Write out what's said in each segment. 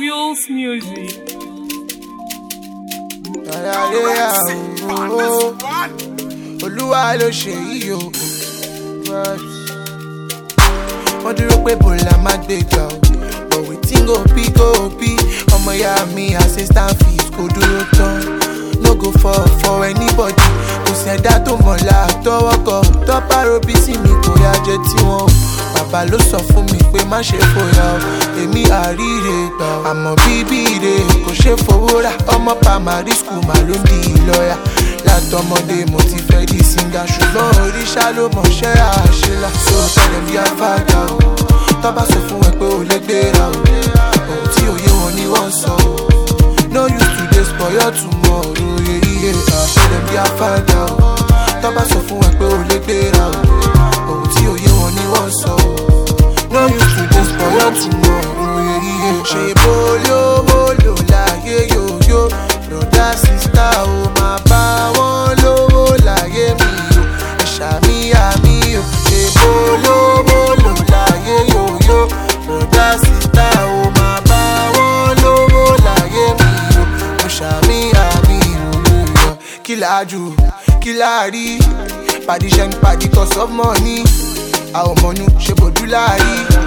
Wheels Music. Oh, oh. Wọ́n dúró pé Bọ́lá máa gbé gbà o. Bọ̀wé tí n kò bí kò bí. Ọmọ ìyá mi assistant fees kò dúró tán. No go for for anybody. Kò sẹ̀dá tó mọ̀lá tọwọ́ kọ. Tọ́pá robisi mi kò yá jẹ tiwọn o. bàbá ló sọ fún mi pé má ṣe fòyà o èmi àríre gbà o àmọ́ bíbí ire kò ṣe fowó rà ọmọ primary school mà ló ń di lọ́yà látọmọdé mo ti fẹ́ di singer ṣùgbọ́n oríṣà ló mọ̀ṣẹ́ àṣelà tó tẹ̀lé bí afáàdà o tọ́ba sọ fún ẹ pé ò lè gbéra o ohun tí òye wọn ni wọ́n sọ o no use today spoil your tomorrow yeye àṣelẹ̀ bí afáàdà o tọ́ba sọ fún ẹ pé ò lè gbéra o. tomorrow ṣe bólú bólú láyé yòóyó broda sista o máa bá wọn lówó láyé mi o ṣàmì àmì o ṣe bólú bólú láyé yòóyó broda sista o máa bá wọn lówó láyé mi o ṣàmì mi o kí láàjù kí láàrí pàdíṣẹ́ ń pàdí cause of money àwọn ọmọ nu ṣe bójú láàrí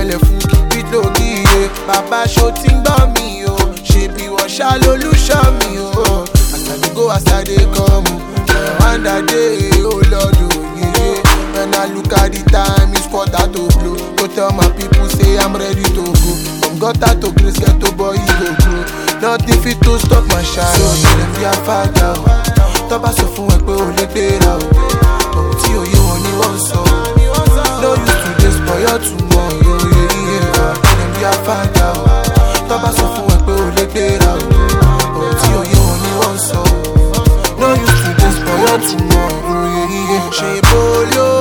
pẹ̀lẹ́ fún bíbí lògìyè bàbá ṣó ti ń gbọ́ mi o ṣèbí wọ́n ṣá lolúṣọ́ mi o àtàdúgbò àsàdé kan mu ṣẹ̀wáńdàdé ó lọ́dọ̀ yeye when I look at the time it's quarter to blow go tell my people say I'm ready to go from gutter to grace to boy you go grow nothing fit to stop my shine. ṣòṣèlè fi afáàgà o tọ́ba sọ fún ẹ pé ó lè gbéra o. tomorrow. Yeah, yeah. She pull you.